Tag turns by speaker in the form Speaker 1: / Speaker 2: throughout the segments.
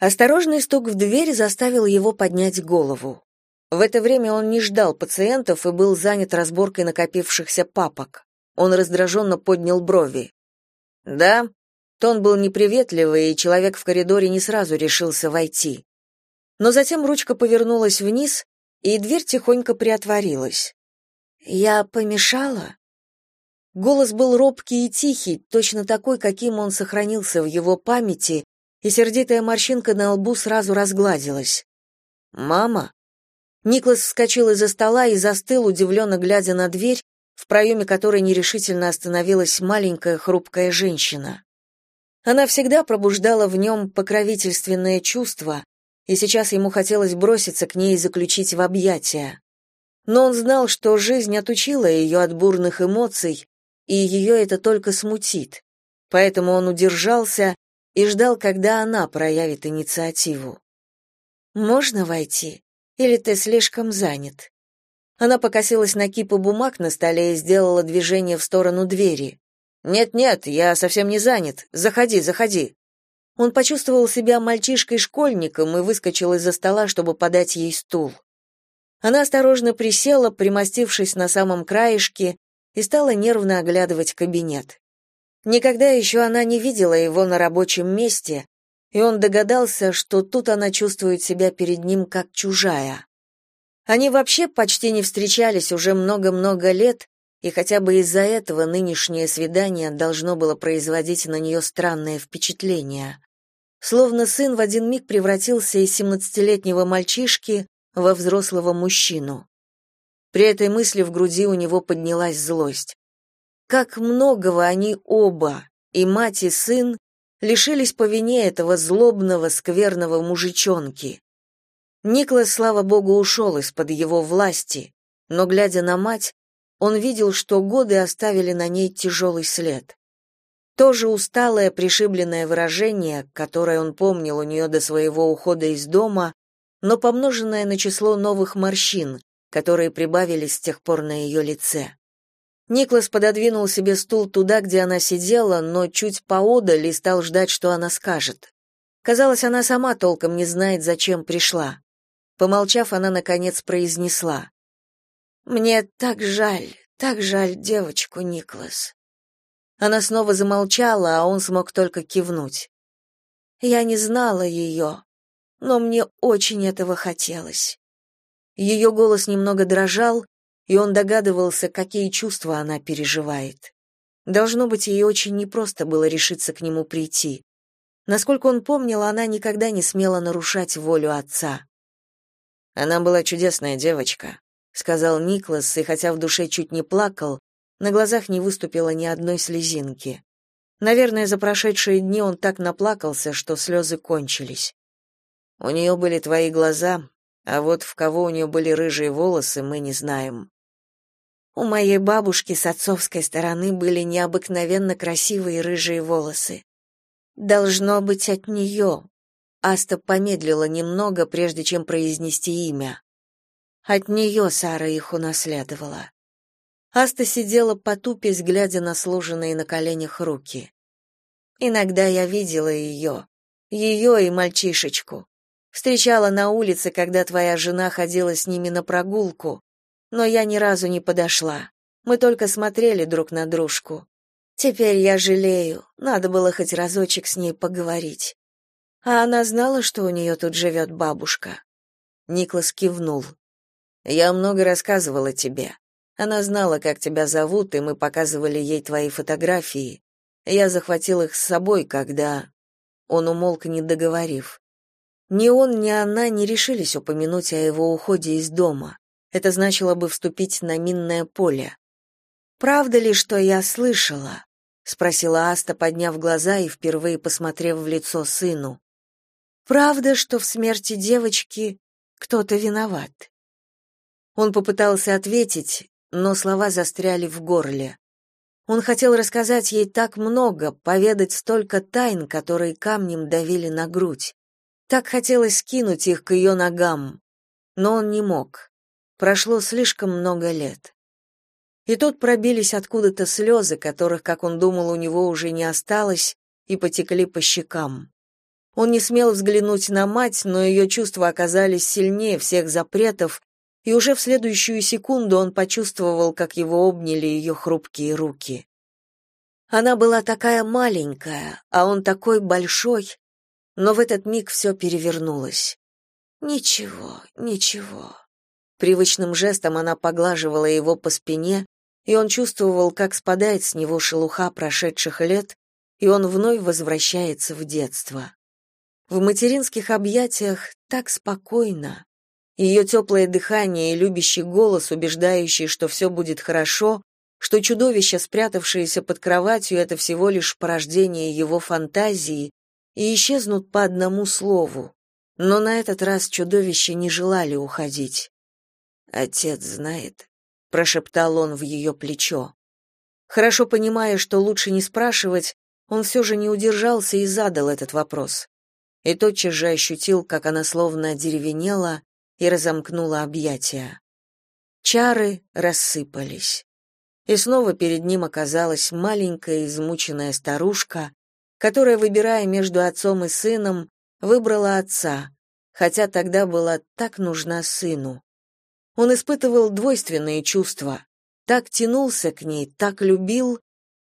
Speaker 1: Осторожный стук в дверь заставил его поднять голову. В это время он не ждал пациентов и был занят разборкой накопившихся папок. Он раздраженно поднял брови. «Да?» Тон был неприветливый, и человек в коридоре не сразу решился войти. Но затем ручка повернулась вниз, и дверь тихонько приотворилась. «Я помешала?» Голос был робкий и тихий, точно такой, каким он сохранился в его памяти, и сердитая морщинка на лбу сразу разгладилась. «Мама?» Никлас вскочил из-за стола и застыл, удивленно глядя на дверь, в проеме которой нерешительно остановилась маленькая хрупкая женщина. Она всегда пробуждала в нем покровительственное чувство, и сейчас ему хотелось броситься к ней и заключить в объятия. Но он знал, что жизнь отучила ее от бурных эмоций, и ее это только смутит. Поэтому он удержался и ждал, когда она проявит инициативу. «Можно войти? Или ты слишком занят?» Она покосилась на кипу бумаг на столе и сделала движение в сторону двери. «Нет-нет, я совсем не занят. Заходи, заходи». Он почувствовал себя мальчишкой-школьником и выскочил из-за стола, чтобы подать ей стул. Она осторожно присела, примостившись на самом краешке, и стала нервно оглядывать кабинет. Никогда еще она не видела его на рабочем месте, и он догадался, что тут она чувствует себя перед ним как чужая. Они вообще почти не встречались уже много-много лет, и хотя бы из-за этого нынешнее свидание должно было производить на нее странное впечатление. Словно сын в один миг превратился из семнадцатилетнего мальчишки во взрослого мужчину. При этой мысли в груди у него поднялась злость. Как многого они оба, и мать, и сын, лишились по вине этого злобного, скверного мужичонки. Никлас, слава богу, ушел из-под его власти, но, глядя на мать, он видел, что годы оставили на ней тяжелый след. Тоже усталое, пришибленное выражение, которое он помнил у нее до своего ухода из дома, но помноженное на число новых морщин, которые прибавились с тех пор на ее лице. Никлас пододвинул себе стул туда, где она сидела, но чуть поодаль и стал ждать, что она скажет. Казалось, она сама толком не знает, зачем пришла. Помолчав, она наконец произнесла: "Мне так жаль, так жаль девочку, Никлас". Она снова замолчала, а он смог только кивнуть. Я не знала ее, но мне очень этого хотелось. Ее голос немного дрожал, и он догадывался, какие чувства она переживает. Должно быть, ей очень непросто было решиться к нему прийти. Насколько он помнил, она никогда не смела нарушать волю отца. Она была чудесная девочка, сказал Никлас, и хотя в душе чуть не плакал, на глазах не выступило ни одной слезинки. Наверное, за прошедшие дни он так наплакался, что слезы кончились. У нее были твои глаза, а вот в кого у нее были рыжие волосы, мы не знаем. У моей бабушки с отцовской стороны были необыкновенно красивые рыжие волосы. Должно быть от нее. Аста помедлила немного, прежде чем произнести имя. От нее Сара их унаследовала. Аста сидела потупясь, глядя на сложенные на коленях руки. Иногда я видела ее, ее и мальчишечку. Встречала на улице, когда твоя жена ходила с ними на прогулку, но я ни разу не подошла. Мы только смотрели друг на дружку. Теперь я жалею, надо было хоть разочек с ней поговорить. А она знала, что у нее тут живет бабушка. Никлас кивнул. Я много рассказывала тебе. Она знала, как тебя зовут, и мы показывали ей твои фотографии. Я захватил их с собой, когда он умолк, не договорив. Ни он, ни она не решились упомянуть о его уходе из дома. Это значило бы вступить на минное поле. Правда ли, что я слышала? спросила Аста, подняв глаза и впервые посмотрев в лицо сыну. Правда, что в смерти девочки кто-то виноват? Он попытался ответить, но слова застряли в горле. Он хотел рассказать ей так много, поведать столько тайн, которые камнем давили на грудь. Так хотелось скинуть их к ее ногам, но он не мог. Прошло слишком много лет. И тут пробились откуда-то слезы, которых, как он думал, у него уже не осталось, и потекли по щекам. Он не смел взглянуть на мать, но ее чувства оказались сильнее всех запретов, и уже в следующую секунду он почувствовал, как его обняли ее хрупкие руки. Она была такая маленькая, а он такой большой, но в этот миг все перевернулось. Ничего, ничего. Привычным жестом она поглаживала его по спине, и он чувствовал, как спадает с него шелуха прошедших лет, и он вновь возвращается в детство. В материнских объятиях так спокойно. Ее теплое дыхание и любящий голос, убеждающий, что все будет хорошо, что чудовище, спрятавшееся под кроватью, это всего лишь порождение его фантазии, и исчезнут по одному слову. Но на этот раз чудовища не желали уходить. «Отец знает», — прошептал он в ее плечо. Хорошо понимая, что лучше не спрашивать, он все же не удержался и задал этот вопрос. И тотчас же ощутил, как она словно одеревенела и разомкнула объятия. Чары рассыпались и снова перед ним оказалась маленькая измученная старушка, которая, выбирая между отцом и сыном, выбрала отца, хотя тогда была так нужна сыну. Он испытывал двойственные чувства, так тянулся к ней, так любил,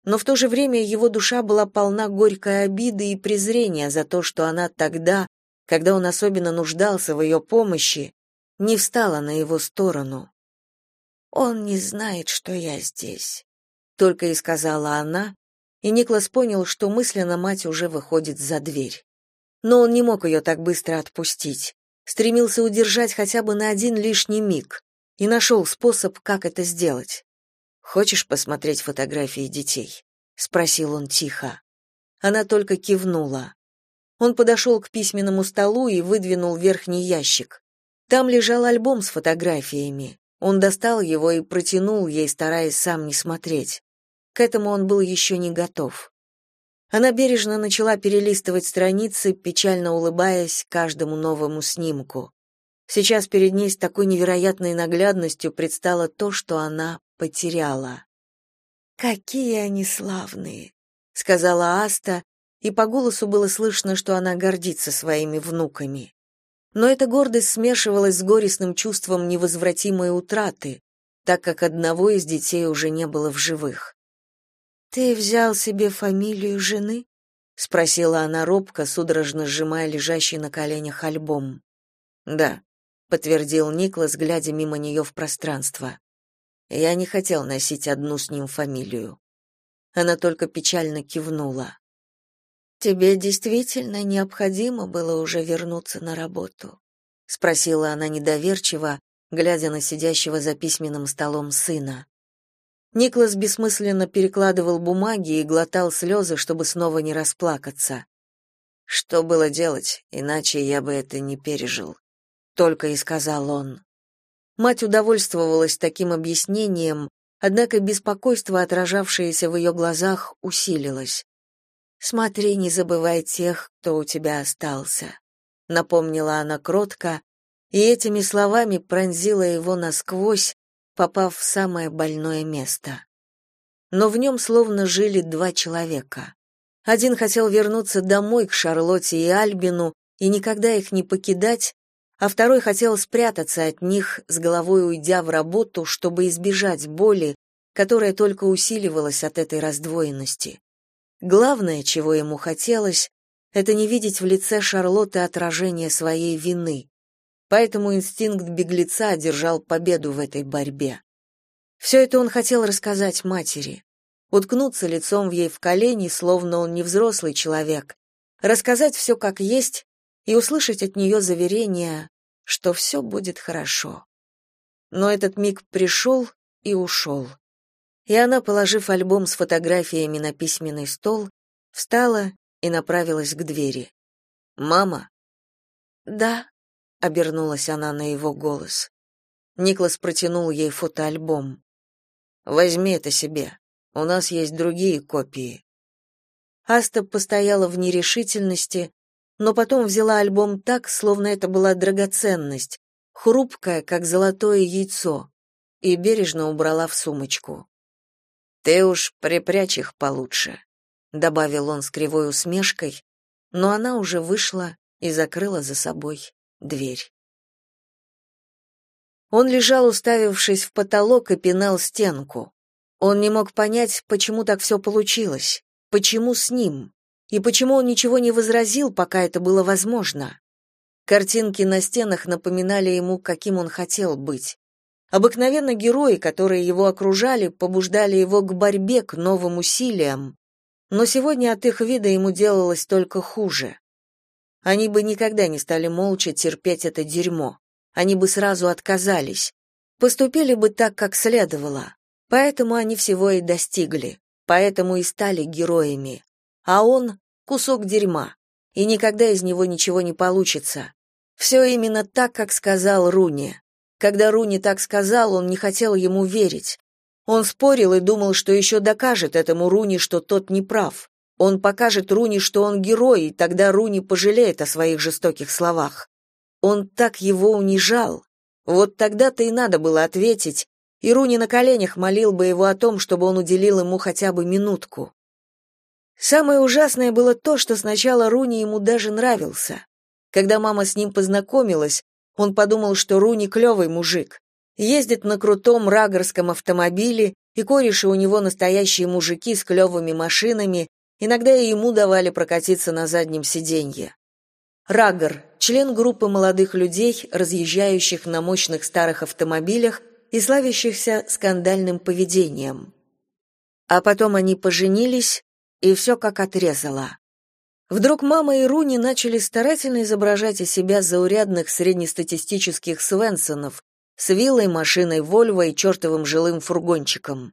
Speaker 1: но в то же время его душа была полна горькой обиды и презрения за то, что она тогда, когда он особенно нуждался в ее помощи, не встала на его сторону. Он не знает, что я здесь, только и сказала она, и Никлас понял, что мысленно мать уже выходит за дверь. Но он не мог ее так быстро отпустить, стремился удержать хотя бы на один лишний миг и нашел способ, как это сделать. Хочешь посмотреть фотографии детей? спросил он тихо. Она только кивнула. Он подошел к письменному столу и выдвинул верхний ящик. Там лежал альбом с фотографиями. Он достал его и протянул ей, стараясь сам не смотреть. К этому он был еще не готов. Она бережно начала перелистывать страницы, печально улыбаясь каждому новому снимку. Сейчас перед ней с такой невероятной наглядностью предстало то, что она потеряла. «Какие они славные!» — сказала Аста, и по голосу было слышно, что она гордится своими внуками но эта гордость смешивалась с горестным чувством невозвратимой утраты, так как одного из детей уже не было в живых. «Ты взял себе фамилию жены?» — спросила она робко, судорожно сжимая лежащий на коленях альбом. «Да», — подтвердил Никлас, глядя мимо нее в пространство. «Я не хотел носить одну с ним фамилию». Она только печально кивнула. Тебе действительно необходимо было уже вернуться на работу, спросила она недоверчиво, глядя на сидящего за письменным столом сына. Никлас бессмысленно перекладывал бумаги и глотал слезы, чтобы снова не расплакаться. Что было делать, иначе я бы это не пережил, только и сказал он. Мать удовольствовалась таким объяснением, однако беспокойство, отражавшееся в ее глазах, усилилось. Смотри, не забывай тех, кто у тебя остался, напомнила она кротко, и этими словами пронзила его насквозь, попав в самое больное место. Но в нем словно жили два человека. Один хотел вернуться домой к Шарлотте и Альбину и никогда их не покидать, а второй хотел спрятаться от них, с головой уйдя в работу, чтобы избежать боли, которая только усиливалась от этой раздвоенности. Главное, чего ему хотелось, это не видеть в лице Шарлотты отражение своей вины. Поэтому инстинкт беглеца одержал победу в этой борьбе. Все это он хотел рассказать матери, уткнуться лицом в ей в колени, словно он не взрослый человек, рассказать все как есть и услышать от нее заверение, что все будет хорошо. Но этот миг пришел и ушел и она, положив альбом с фотографиями на письменный стол, встала и направилась к двери. «Мама?» «Да», — обернулась она на его голос. Никлас протянул ей фотоальбом. «Возьми это себе. У нас есть другие копии». Аста постояла в нерешительности, но потом взяла альбом так, словно это была драгоценность, хрупкая, как золотое яйцо, и бережно убрала в сумочку. Ты уж припрячь их получше, добавил он с кривой усмешкой, но она уже вышла и закрыла за собой дверь. Он лежал, уставившись в потолок и пинал стенку. Он не мог понять, почему так все получилось, почему с ним, и почему он ничего не возразил, пока это было возможно. Картинки на стенах напоминали ему, каким он хотел быть. Обыкновенно герои, которые его окружали, побуждали его к борьбе, к новым усилиям. Но сегодня от их вида ему делалось только хуже. Они бы никогда не стали молча терпеть это дерьмо. Они бы сразу отказались. Поступили бы так, как следовало. Поэтому они всего и достигли. Поэтому и стали героями. А он — кусок дерьма. И никогда из него ничего не получится. Все именно так, как сказал Руни. Когда Руни так сказал, он не хотел ему верить. Он спорил и думал, что еще докажет этому Руни, что тот не прав. Он покажет Руни, что он герой, и тогда Руни пожалеет о своих жестоких словах. Он так его унижал. Вот тогда-то и надо было ответить, и Руни на коленях молил бы его о том, чтобы он уделил ему хотя бы минутку. Самое ужасное было то, что сначала Руни ему даже нравился. Когда мама с ним познакомилась, он подумал, что Руни клевый мужик. Ездит на крутом рагорском автомобиле, и кореши у него настоящие мужики с клевыми машинами, иногда и ему давали прокатиться на заднем сиденье. Рагор — член группы молодых людей, разъезжающих на мощных старых автомобилях и славящихся скандальным поведением. А потом они поженились, и все как отрезало. Вдруг мама и Руни начали старательно изображать из себя заурядных среднестатистических Свенсонов с виллой, машиной Вольво и чертовым жилым фургончиком.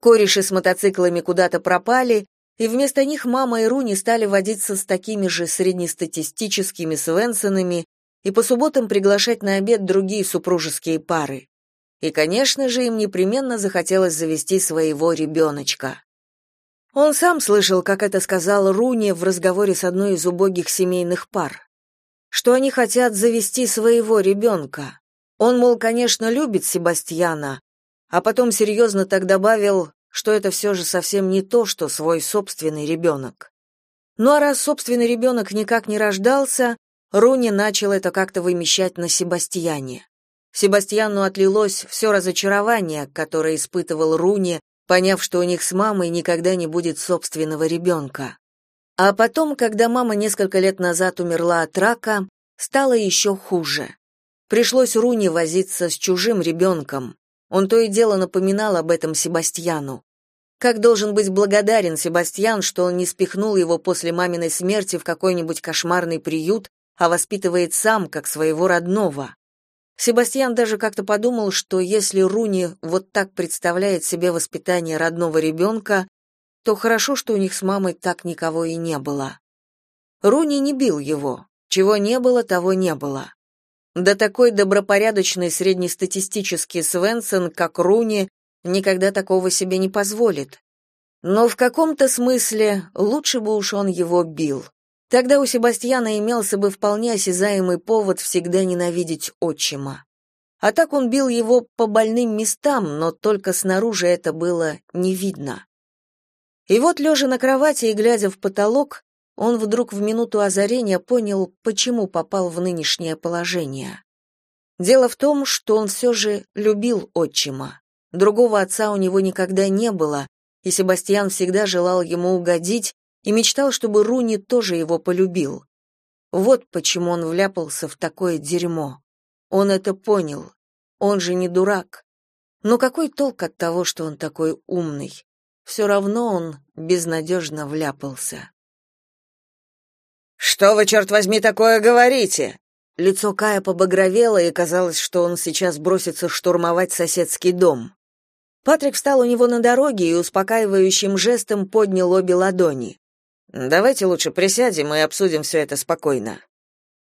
Speaker 1: Кореши с мотоциклами куда-то пропали, и вместо них мама и Руни стали водиться с такими же среднестатистическими Свенсонами и по субботам приглашать на обед другие супружеские пары. И, конечно же, им непременно захотелось завести своего ребеночка. Он сам слышал, как это сказал Руни в разговоре с одной из убогих семейных пар. Что они хотят завести своего ребенка. Он, мол, конечно, любит Себастьяна, а потом серьезно так добавил, что это все же совсем не то, что свой собственный ребенок. Ну а раз собственный ребенок никак не рождался, Руни начал это как-то вымещать на Себастьяне. Себастьяну отлилось все разочарование, которое испытывал Руни, поняв, что у них с мамой никогда не будет собственного ребенка. А потом, когда мама несколько лет назад умерла от рака, стало еще хуже. Пришлось Руни возиться с чужим ребенком. Он то и дело напоминал об этом Себастьяну. Как должен быть благодарен Себастьян, что он не спихнул его после маминой смерти в какой-нибудь кошмарный приют, а воспитывает сам, как своего родного. Себастьян даже как-то подумал, что если Руни вот так представляет себе воспитание родного ребенка, то хорошо, что у них с мамой так никого и не было. Руни не бил его. Чего не было, того не было. Да такой добропорядочный среднестатистический Свенсон, как Руни, никогда такого себе не позволит. Но в каком-то смысле лучше бы уж он его бил. Тогда у Себастьяна имелся бы вполне осязаемый повод всегда ненавидеть отчима. А так он бил его по больным местам, но только снаружи это было не видно. И вот, лежа на кровати и глядя в потолок, он вдруг в минуту озарения понял, почему попал в нынешнее положение. Дело в том, что он все же любил отчима. Другого отца у него никогда не было, и Себастьян всегда желал ему угодить, и мечтал, чтобы Руни тоже его полюбил. Вот почему он вляпался в такое дерьмо. Он это понял. Он же не дурак. Но какой толк от того, что он такой умный? Все равно он безнадежно вляпался.
Speaker 2: «Что вы, черт возьми, такое говорите?»
Speaker 1: Лицо Кая побагровело, и казалось, что он сейчас бросится штурмовать соседский дом. Патрик встал у него на дороге и успокаивающим жестом поднял обе ладони.
Speaker 2: Давайте лучше присядем и обсудим все это спокойно.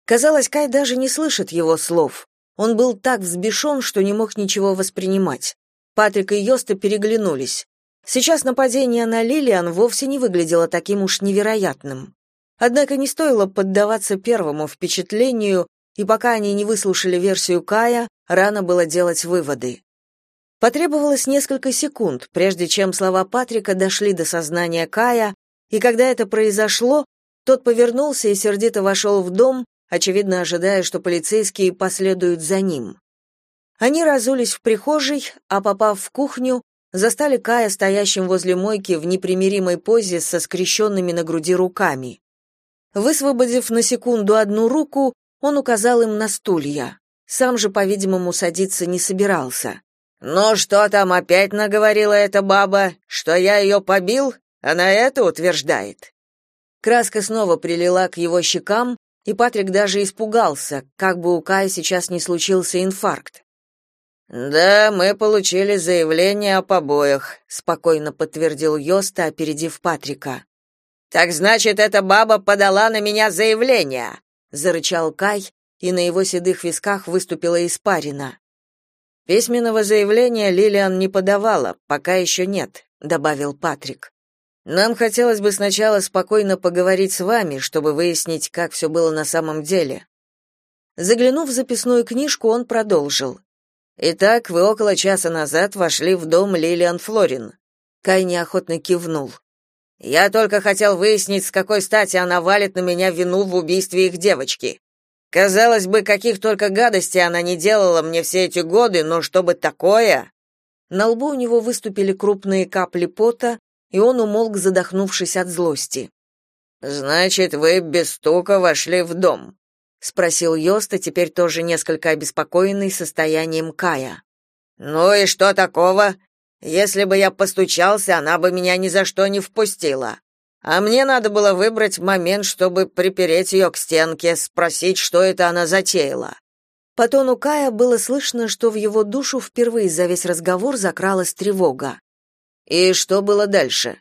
Speaker 1: Казалось, Кай даже не слышит его слов. Он был так взбешен, что не мог ничего воспринимать. Патрик и Йоста переглянулись. Сейчас нападение на Лилиан вовсе не выглядело таким уж невероятным. Однако не стоило поддаваться первому впечатлению, и пока они не выслушали версию Кая, рано было делать выводы. Потребовалось несколько секунд, прежде чем слова Патрика дошли до сознания Кая, и когда это произошло, Тот повернулся и сердито вошел в дом, очевидно ожидая, что полицейские последуют за ним. Они разулись в прихожей, а попав в кухню, застали Кая стоящим возле мойки в непримиримой позе со скрещенными на груди руками. Высвободив на секунду одну руку, он указал им на стулья. Сам же, по-видимому, садиться не собирался.
Speaker 2: «Ну что там опять наговорила эта баба? Что я ее побил? Она это утверждает?»
Speaker 1: Краска снова прилила к его щекам, и Патрик даже испугался, как бы у Кая сейчас не случился инфаркт.
Speaker 2: «Да, мы получили заявление о побоях», —
Speaker 1: спокойно подтвердил Йоста, опередив Патрика.
Speaker 2: «Так значит, эта баба подала на меня заявление», —
Speaker 1: зарычал Кай, и на его седых висках выступила испарина.
Speaker 2: «Письменного заявления Лилиан не подавала, пока еще нет», — добавил Патрик. «Нам хотелось бы сначала спокойно поговорить с вами, чтобы выяснить, как все было на самом деле».
Speaker 1: Заглянув в записную книжку, он продолжил.
Speaker 2: Итак, вы около часа назад вошли в дом Лилиан Флорин.
Speaker 1: Кай неохотно кивнул.
Speaker 2: Я только хотел выяснить, с какой стати она валит на меня вину в убийстве их девочки. Казалось бы, каких только гадостей она не делала мне все эти годы, но чтобы такое...
Speaker 1: На лбу у него выступили крупные капли пота, и он умолк, задохнувшись от злости.
Speaker 2: Значит, вы без стука вошли в дом
Speaker 1: спросил Йоста, теперь тоже несколько обеспокоенный состоянием Кая.
Speaker 2: Ну и что такого? Если бы я постучался, она бы меня ни за что не впустила. А мне надо было выбрать момент, чтобы припереть ее к стенке, спросить, что это она затеяла.
Speaker 1: По тону Кая было слышно, что в его душу впервые за весь разговор закралась тревога.
Speaker 2: И что было дальше?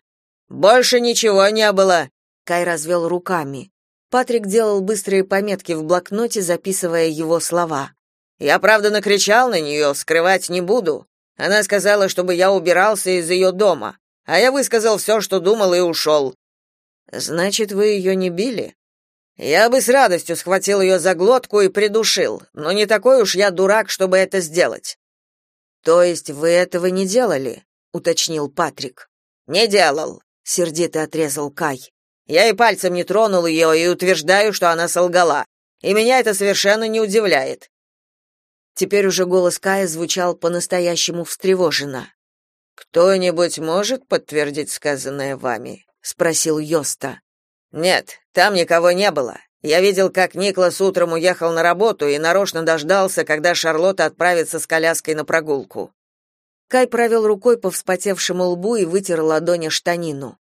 Speaker 2: Больше ничего не было.
Speaker 1: Кай развел руками. Патрик делал быстрые пометки в блокноте, записывая его слова.
Speaker 2: Я правда накричал на нее, скрывать не буду. Она сказала, чтобы я убирался из ее дома, а я высказал все, что думал и ушел».
Speaker 1: Значит, вы ее не били?
Speaker 2: Я бы с радостью схватил ее за глотку и придушил, но не такой уж я дурак, чтобы это сделать.
Speaker 1: То есть вы этого не делали, уточнил Патрик.
Speaker 2: Не делал,
Speaker 1: сердито отрезал Кай.
Speaker 2: Я и пальцем не тронул ее и утверждаю, что она солгала. И меня это совершенно не удивляет.
Speaker 1: Теперь уже голос Кая звучал по-настоящему встревоженно.
Speaker 2: Кто-нибудь может подтвердить сказанное вами? спросил Йоста. Нет, там никого не было. Я видел, как Никлас утром уехал на работу и нарочно дождался, когда Шарлотта отправится с коляской на прогулку.
Speaker 1: Кай провел рукой по вспотевшему лбу и вытер ладони штанину.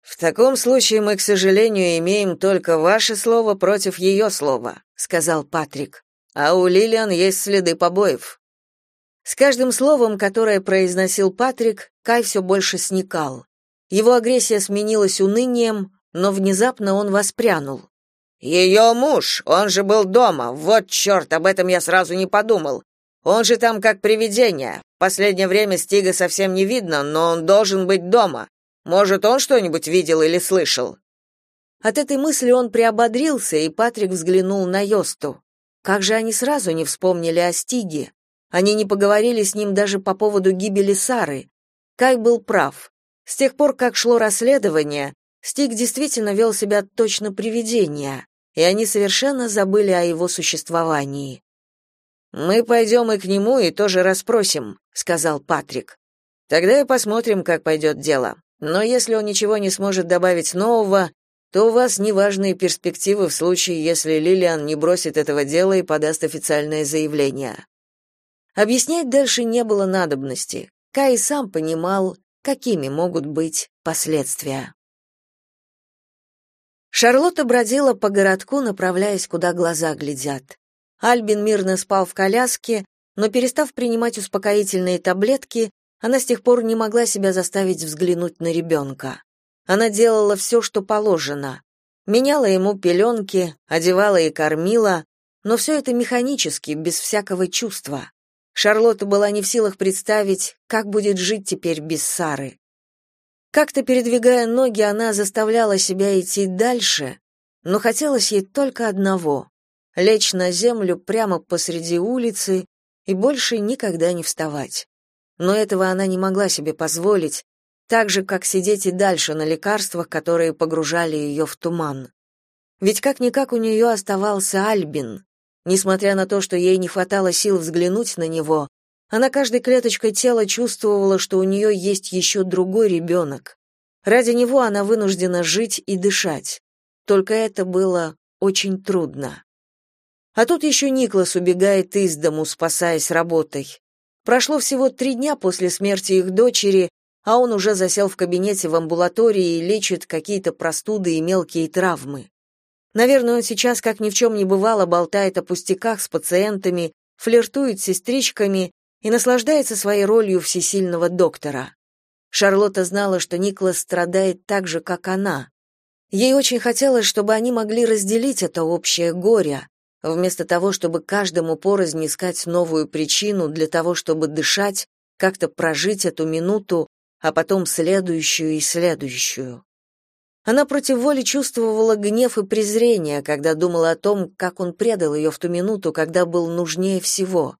Speaker 2: В таком случае мы, к сожалению, имеем только ваше слово против ее слова, сказал Патрик. А у Лилиан есть следы побоев.
Speaker 1: С каждым словом, которое произносил Патрик, Кай все больше сникал. Его агрессия сменилась унынием, но внезапно он воспрянул.
Speaker 2: «Ее муж, он же был дома. Вот черт, об этом я сразу не подумал. Он же там как привидение. Последнее время Стига совсем не видно, но он должен быть дома. Может, он что-нибудь видел или слышал?
Speaker 1: От этой мысли он приободрился, и Патрик взглянул на Йосту. Как же они сразу не вспомнили о Стиге? Они не поговорили с ним даже по поводу гибели Сары. Кай был прав. С тех пор, как шло расследование, Стиг действительно вел себя точно привидение, и они совершенно забыли о его существовании.
Speaker 2: «Мы пойдем и к нему и тоже расспросим», — сказал Патрик. «Тогда и посмотрим, как пойдет дело. Но если он ничего не сможет добавить нового, то у вас неважные перспективы в случае, если Лилиан не бросит этого дела и подаст официальное заявление.
Speaker 1: Объяснять дальше не было надобности. Кай сам понимал, какими могут быть последствия. Шарлотта бродила по городку, направляясь, куда глаза глядят. Альбин мирно спал в коляске, но, перестав принимать успокоительные таблетки, она с тех пор не могла себя заставить взглянуть на ребенка. Она делала все, что положено. Меняла ему пеленки, одевала и кормила, но все это механически, без всякого чувства. Шарлотта была не в силах представить, как будет жить теперь без Сары. Как-то передвигая ноги, она заставляла себя идти дальше, но хотелось ей только одного — лечь на землю прямо посреди улицы и больше никогда не вставать но этого она не могла себе позволить, так же, как сидеть и дальше на лекарствах, которые погружали ее в туман. Ведь как-никак у нее оставался Альбин. Несмотря на то, что ей не хватало сил взглянуть на него, она каждой клеточкой тела чувствовала, что у нее есть еще другой ребенок. Ради него она вынуждена жить и дышать. Только это было очень трудно. А тут еще Никлас убегает из дому, спасаясь работой. Прошло всего три дня после смерти их дочери, а он уже засел в кабинете в амбулатории и лечит какие-то простуды и мелкие травмы. Наверное, он сейчас, как ни в чем не бывало, болтает о пустяках с пациентами, флиртует с сестричками и наслаждается своей ролью всесильного доктора. Шарлотта знала, что Никлас страдает так же, как она. Ей очень хотелось, чтобы они могли разделить это общее горе, вместо того, чтобы каждому порознь искать новую причину для того, чтобы дышать, как-то прожить эту минуту, а потом следующую и следующую. Она против воли чувствовала гнев и презрение, когда думала о том, как он предал ее в ту минуту, когда был нужнее всего.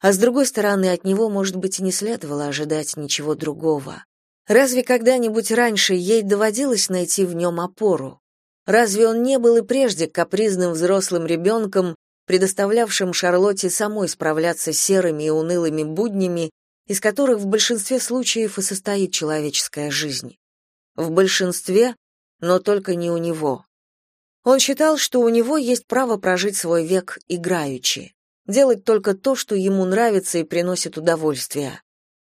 Speaker 1: А с другой стороны, от него, может быть, и не следовало ожидать ничего другого. Разве когда-нибудь раньше ей доводилось найти в нем опору? Разве он не был и прежде капризным взрослым ребенком, предоставлявшим Шарлотте самой справляться с серыми и унылыми буднями, из которых в большинстве случаев и состоит человеческая жизнь? В большинстве, но только не у него. Он считал, что у него есть право прожить свой век играючи делать только то, что ему нравится и приносит удовольствие.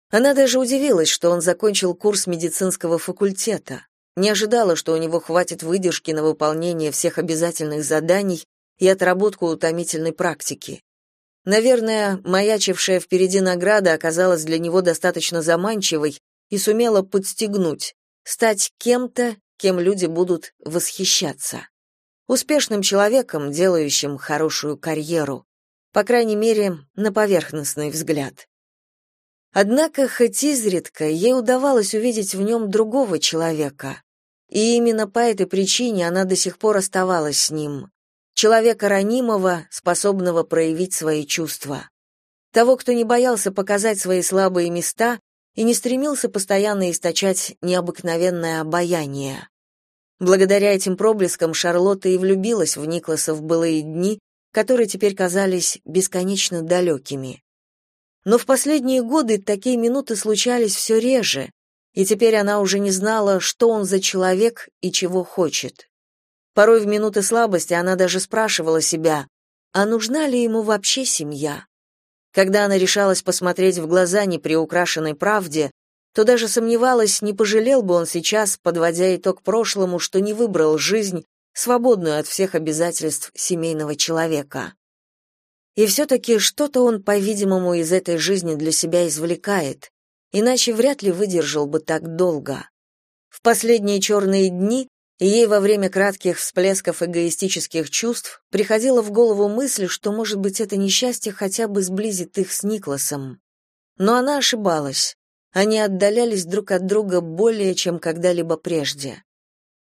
Speaker 1: Она даже удивилась, что он закончил курс медицинского факультета. Не ожидала, что у него хватит выдержки на выполнение всех обязательных заданий и отработку утомительной практики. Наверное, маячившая впереди награда оказалась для него достаточно заманчивой и сумела подстегнуть, стать кем-то, кем люди будут восхищаться. Успешным человеком, делающим хорошую карьеру по крайней мере, на поверхностный взгляд. Однако, хоть изредка, ей удавалось увидеть в нем другого человека, и именно по этой причине она до сих пор оставалась с ним. Человека ранимого, способного проявить свои чувства. Того, кто не боялся показать свои слабые места и не стремился постоянно источать необыкновенное обаяние. Благодаря этим проблескам Шарлотта и влюбилась в Никласа в былые дни, которые теперь казались бесконечно далекими. Но в последние годы такие минуты случались все реже, и теперь она уже не знала, что он за человек и чего хочет. Порой в минуты слабости она даже спрашивала себя, а нужна ли ему вообще семья? Когда она решалась посмотреть в глаза неприукрашенной правде, то даже сомневалась, не пожалел бы он сейчас, подводя итог прошлому, что не выбрал жизнь, свободную от всех обязательств семейного человека. И все-таки что-то он, по-видимому, из этой жизни для себя извлекает, иначе вряд ли выдержал бы так долго. В последние черные дни ей во время кратких всплесков эгоистических чувств приходила в голову мысль, что, может быть, это несчастье хотя бы сблизит их с Никласом. Но она ошибалась. Они отдалялись друг от друга более, чем когда-либо прежде.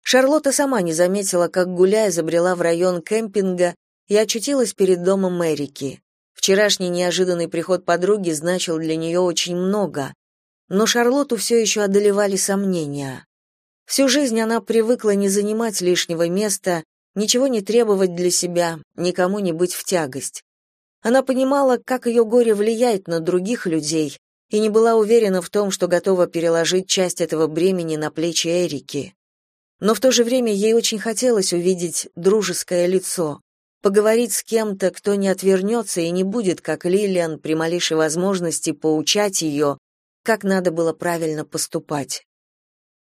Speaker 1: Шарлотта сама не заметила, как гуляя забрела в район кемпинга и очутилась перед домом Эрики. Вчерашний неожиданный приход подруги значил для нее очень много, но Шарлотту все еще одолевали сомнения. Всю жизнь она привыкла не занимать лишнего места, ничего не требовать для себя, никому не быть в тягость. Она понимала, как ее горе влияет на других людей, и не была уверена в том, что готова переложить часть этого бремени на плечи Эрики но в то же время ей очень хотелось увидеть дружеское лицо, поговорить с кем-то, кто не отвернется и не будет, как Лилиан, при малейшей возможности поучать ее, как надо было правильно поступать.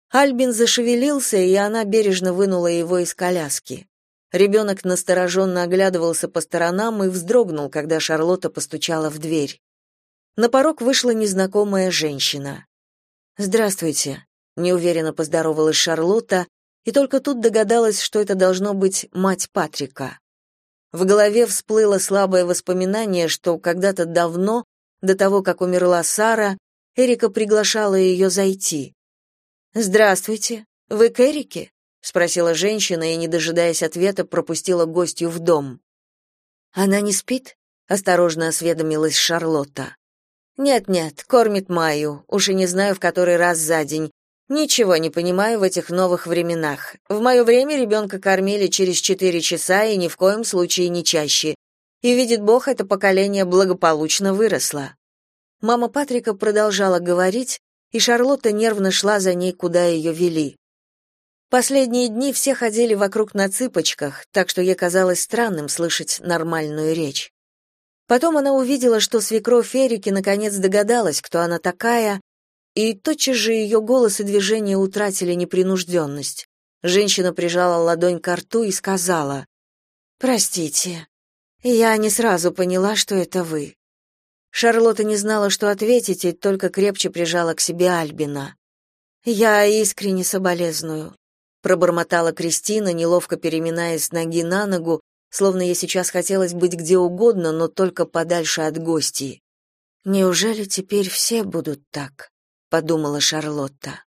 Speaker 1: Альбин зашевелился, и она бережно вынула его из коляски. Ребенок настороженно оглядывался по сторонам и вздрогнул, когда Шарлотта постучала в дверь. На порог вышла незнакомая женщина. «Здравствуйте», неуверенно поздоровалась Шарлотта, и только тут догадалась, что это должно быть мать Патрика. В голове всплыло слабое воспоминание, что когда-то давно, до того, как умерла Сара, Эрика приглашала ее зайти. «Здравствуйте. Вы к Эрике?» — спросила женщина и, не дожидаясь ответа, пропустила гостью в дом. «Она не спит?» — осторожно осведомилась Шарлотта. «Нет-нет, кормит Майю, уж и не знаю, в который раз за день. Ничего не понимаю в этих новых временах. В мое время ребенка кормили через четыре часа и ни в коем случае не чаще. И видит Бог, это поколение благополучно выросло. Мама Патрика продолжала говорить, и Шарлотта нервно шла за ней, куда ее вели. Последние дни все ходили вокруг на цыпочках, так что ей казалось странным слышать нормальную речь. Потом она увидела, что свекровь Эрики наконец догадалась, кто она такая, и тотчас же ее голос и движения утратили непринужденность. Женщина прижала ладонь к рту и сказала, «Простите, я не сразу поняла, что это вы». Шарлотта не знала, что ответить, и только крепче прижала к себе Альбина. «Я искренне соболезную», — пробормотала Кристина, неловко переминаясь с ноги на ногу, словно ей сейчас хотелось быть где угодно, но только подальше от гостей. «Неужели теперь все будут так?» подумала Шарлотта.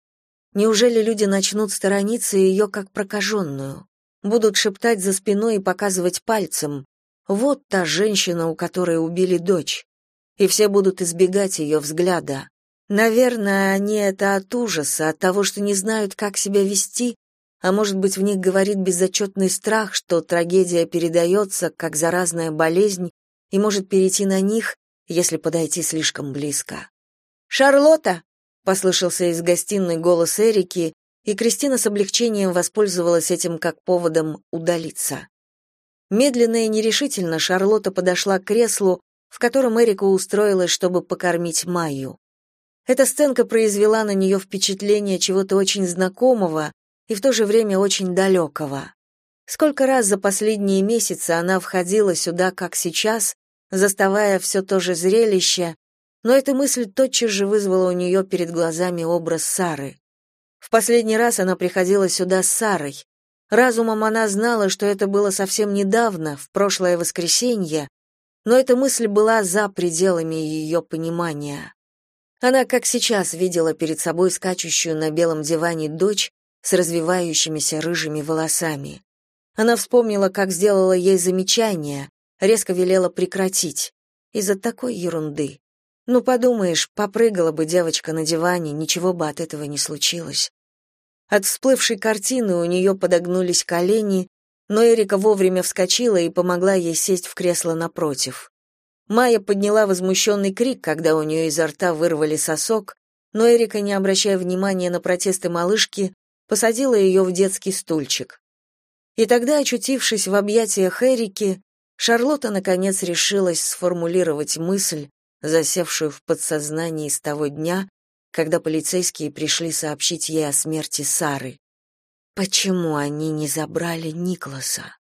Speaker 1: Неужели люди начнут сторониться ее как прокаженную? Будут шептать за спиной и показывать пальцем. Вот та женщина, у которой убили дочь. И все будут избегать ее взгляда. Наверное, они это от ужаса, от того, что не знают, как себя вести, а может быть, в них говорит безотчетный страх, что трагедия передается, как заразная болезнь, и может перейти на них, если подойти слишком близко. «Шарлотта!» послышался из гостиной голос Эрики, и Кристина с облегчением воспользовалась этим как поводом удалиться. Медленно и нерешительно Шарлотта подошла к креслу, в котором Эрика устроилась, чтобы покормить Майю. Эта сценка произвела на нее впечатление чего-то очень знакомого и в то же время очень далекого. Сколько раз за последние месяцы она входила сюда, как сейчас, заставая все то же зрелище, но эта мысль тотчас же вызвала у нее перед глазами образ Сары. В последний раз она приходила сюда с Сарой. Разумом она знала, что это было совсем недавно, в прошлое воскресенье, но эта мысль была за пределами ее понимания. Она, как сейчас, видела перед собой скачущую на белом диване дочь с развивающимися рыжими волосами. Она вспомнила, как сделала ей замечание, резко велела прекратить. Из-за такой ерунды. Ну, подумаешь, попрыгала бы девочка на диване, ничего бы от этого не случилось. От всплывшей картины у нее подогнулись колени, но Эрика вовремя вскочила и помогла ей сесть в кресло напротив. Майя подняла возмущенный крик, когда у нее изо рта вырвали сосок, но Эрика, не обращая внимания на протесты малышки, посадила ее в детский стульчик. И тогда, очутившись в объятиях Эрики, Шарлотта наконец решилась сформулировать мысль, засевшую в подсознании с того дня, когда полицейские пришли сообщить ей о смерти Сары. Почему они не забрали Никласа?